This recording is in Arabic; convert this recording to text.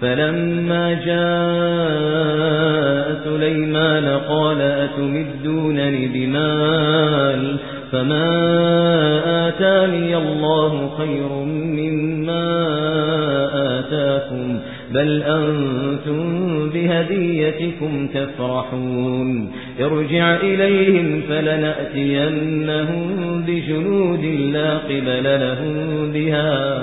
فَلَمَّا جَاءَ سُلَيْمَانَ قَالَ أَتُمِدُّونَنِ بِمَالٍ فَمَا آتَانِيَ اللَّهُ خَيْرٌ مِّمَّا آتَاكُمْ بَلْ أَنتُم بِهَدِيَّتِكُمْ تَفْرَحُونَ ارْجِعْ إِلَيْهِمْ فَلَنَأْتِيَنَّهُم بِجُنُودٍ لَّا قِبَلَ لَهُم بِهَا